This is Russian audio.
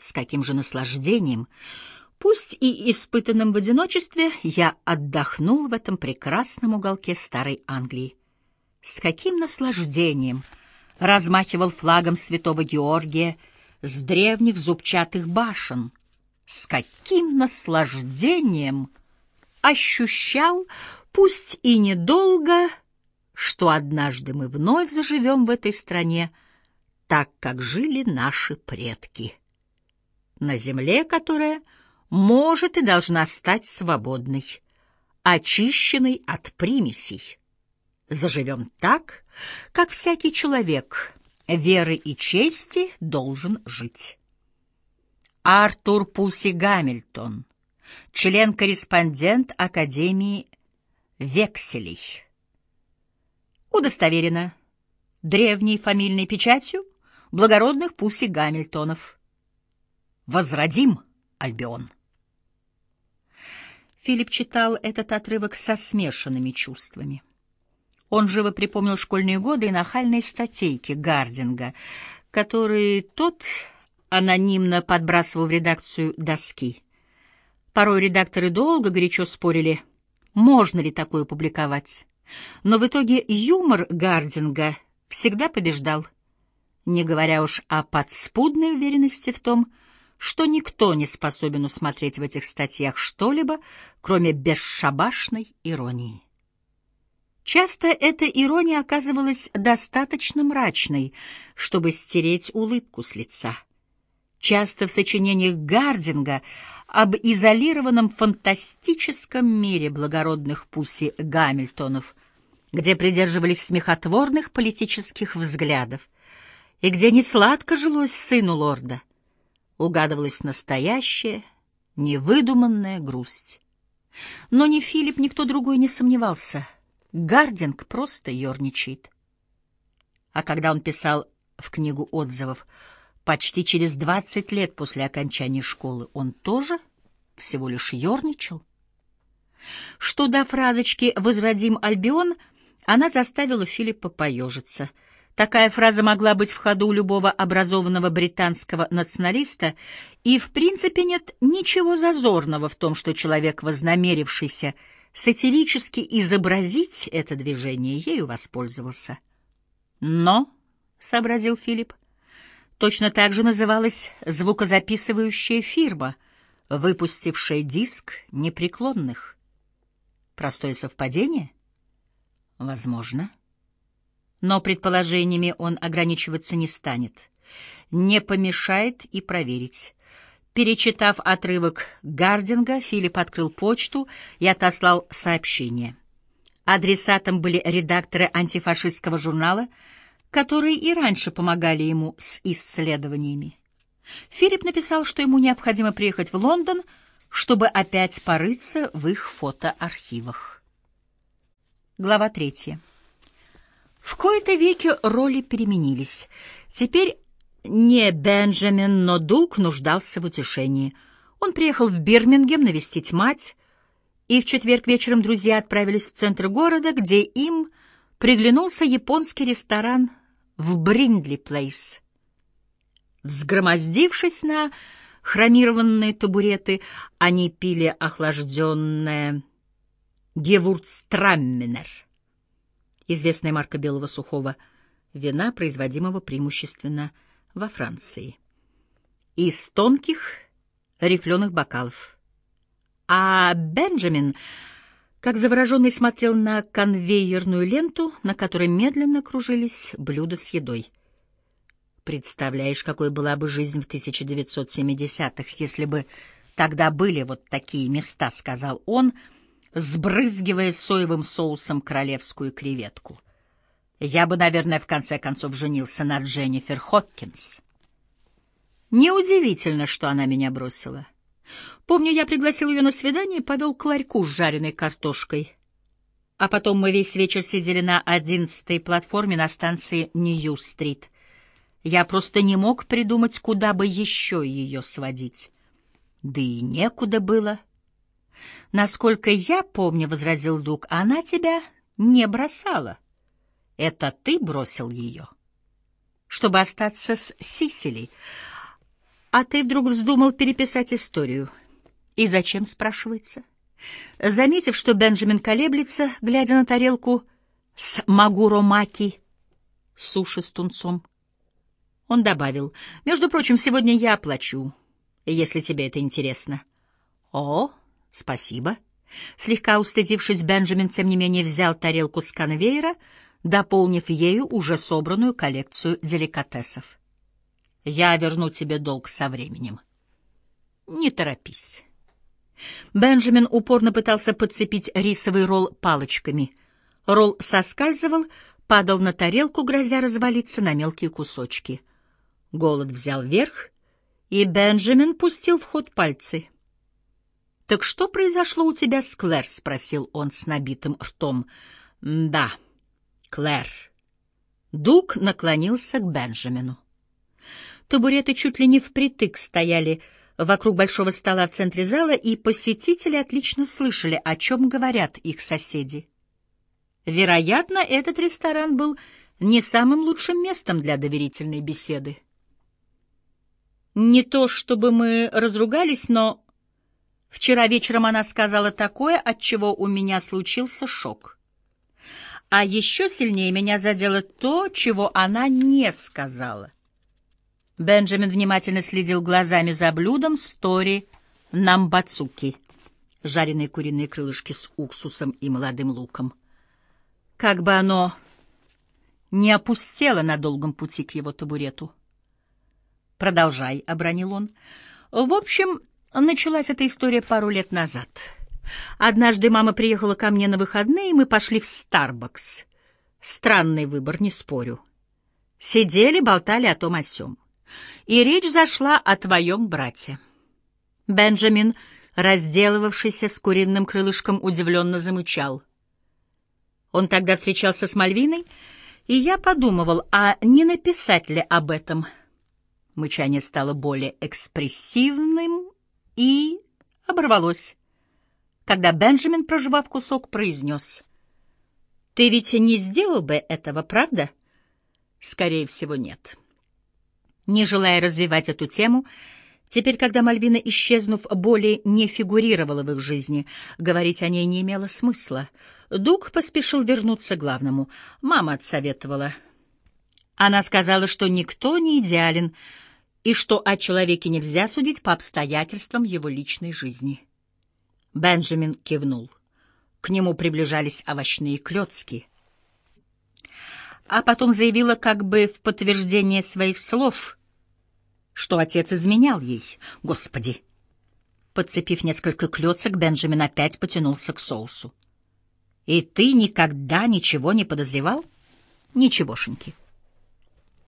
С каким же наслаждением, пусть и испытанным в одиночестве, я отдохнул в этом прекрасном уголке старой Англии. С каким наслаждением размахивал флагом святого Георгия с древних зубчатых башен. С каким наслаждением ощущал, пусть и недолго, что однажды мы вновь заживем в этой стране, так, как жили наши предки. На земле, которая может и должна стать свободной, очищенной от примесей. Заживем так, как всякий человек веры и чести должен жить. Артур Пуси Гамильтон, член-корреспондент Академии Векселей. Удостоверено древней фамильной печатью благородных Пуси Гамильтонов. Возродим Альбион. Филипп читал этот отрывок со смешанными чувствами. Он живо припомнил школьные годы и нахальные статейки Гардинга, которые тот анонимно подбрасывал в редакцию доски. Порой редакторы долго горячо спорили, можно ли такое публиковать. Но в итоге юмор Гардинга всегда побеждал, не говоря уж о подспудной уверенности в том, что никто не способен усмотреть в этих статьях что-либо, кроме бесшабашной иронии. Часто эта ирония оказывалась достаточно мрачной, чтобы стереть улыбку с лица. Часто в сочинениях Гардинга об изолированном фантастическом мире благородных Пусси Гамильтонов, где придерживались смехотворных политических взглядов, и где несладко жилось сыну лорда, угадывалась настоящая, невыдуманная грусть. Но ни Филипп, ни кто другой не сомневался — Гардинг просто ерничает. А когда он писал в книгу отзывов, почти через двадцать лет после окончания школы, он тоже всего лишь ерничал. Что до фразочки «Возродим Альбион», она заставила Филиппа поежиться. Такая фраза могла быть в ходу у любого образованного британского националиста, и в принципе нет ничего зазорного в том, что человек, вознамерившийся сатирически изобразить это движение, ею воспользовался. Но, — сообразил Филипп, — точно так же называлась звукозаписывающая фирма, выпустившая диск непреклонных. Простое совпадение? Возможно. Но предположениями он ограничиваться не станет. Не помешает и проверить. Перечитав отрывок Гардинга, Филипп открыл почту и отослал сообщение. Адресатом были редакторы антифашистского журнала, которые и раньше помогали ему с исследованиями. Филипп написал, что ему необходимо приехать в Лондон, чтобы опять порыться в их фотоархивах. Глава третья. В кои-то веки роли переменились. Теперь не Бенджамин, но Дуг нуждался в утешении. Он приехал в Бирмингем навестить мать, и в четверг вечером друзья отправились в центр города, где им приглянулся японский ресторан в Бриндли-Плейс. Взгромоздившись на хромированные табуреты, они пили охлажденное гевюрцтраминер, известная марка белого сухого вина, производимого преимущественно во Франции. Из тонких рифленых бокалов. А Бенджамин, как завороженный, смотрел на конвейерную ленту, на которой медленно кружились блюда с едой. Представляешь, какой была бы жизнь в 1970-х, если бы тогда были вот такие места, — сказал он, сбрызгивая соевым соусом королевскую креветку. — я бы, наверное, в конце концов женился на Дженнифер Хоккинс. Неудивительно, что она меня бросила. Помню, я пригласил ее на свидание и повел к ларьку с жареной картошкой. А потом мы весь вечер сидели на одиннадцатой платформе на станции Нью-стрит. Я просто не мог придумать, куда бы еще ее сводить. Да и некуда было. Насколько я помню, — возразил Дуг, — она тебя не бросала. Это ты бросил ее? Чтобы остаться с Сисили. А ты вдруг вздумал переписать историю. И зачем, спрашивается? Заметив, что Бенджамин колеблется, глядя на тарелку с магуромаки, суши с тунцом, он добавил, «Между прочим, сегодня я оплачу, если тебе это интересно». «О, спасибо». Слегка устыдившись, Бенджамин, тем не менее, взял тарелку с конвейера, дополнив ею уже собранную коллекцию деликатесов. «Я верну тебе долг со временем. Не торопись». Бенджамин упорно пытался подцепить рисовый ролл палочками. Ролл соскальзывал, падал на тарелку, грозя развалиться на мелкие кусочки. Голод взял верх, и Бенджамин пустил в ход пальцы — «Так что произошло у тебя с Клэр?» — спросил он с набитым ртом. «Да, Клэр». Дуг наклонился к Бенджамину. Табуреты чуть ли не впритык стояли вокруг большого стола в центре зала, и посетители отлично слышали, о чем говорят их соседи. Вероятно, этот ресторан был не самым лучшим местом для доверительной беседы. Не то чтобы мы разругались, но Вчера вечером она сказала такое, от чего у меня случился шок. А еще сильнее меня задело то, чего она не сказала. Бенджамин внимательно следил глазами за блюдом стори намбацуки, жареные куриные крылышки с уксусом и молодым луком. Как бы оно не опустело на долгом пути к его табурету. «Продолжай», — обронил он. «В общем, Началась эта история пару лет назад. Однажды мама приехала ко мне на выходные, и мы пошли в Старбакс. Странный выбор, не спорю. Сидели, болтали о том о сём. И речь зашла о твоем брате. Бенджамин, разделывавшийся с куриным крылышком, удивленно замычал. Он тогда встречался с Мальвиной, и я подумывал, а не написать ли об этом? Мычание стало более экспрессивным и оборвалось, когда Бенджамин, проживав кусок, произнес. «Ты ведь не сделал бы этого, правда?» «Скорее всего, нет». Не желая развивать эту тему, теперь, когда Мальвина, исчезнув, более не фигурировала в их жизни, говорить о ней не имело смысла. Дуг поспешил вернуться к главному. Мама отсоветовала. Она сказала, что никто не идеален, — и что о человеке нельзя судить по обстоятельствам его личной жизни. Бенджамин кивнул. К нему приближались овощные клетки. А потом заявила как бы в подтверждение своих слов, что отец изменял ей. Господи! Подцепив несколько клеток, Бенджамин опять потянулся к соусу. «И ты никогда ничего не подозревал?» «Ничегошеньки».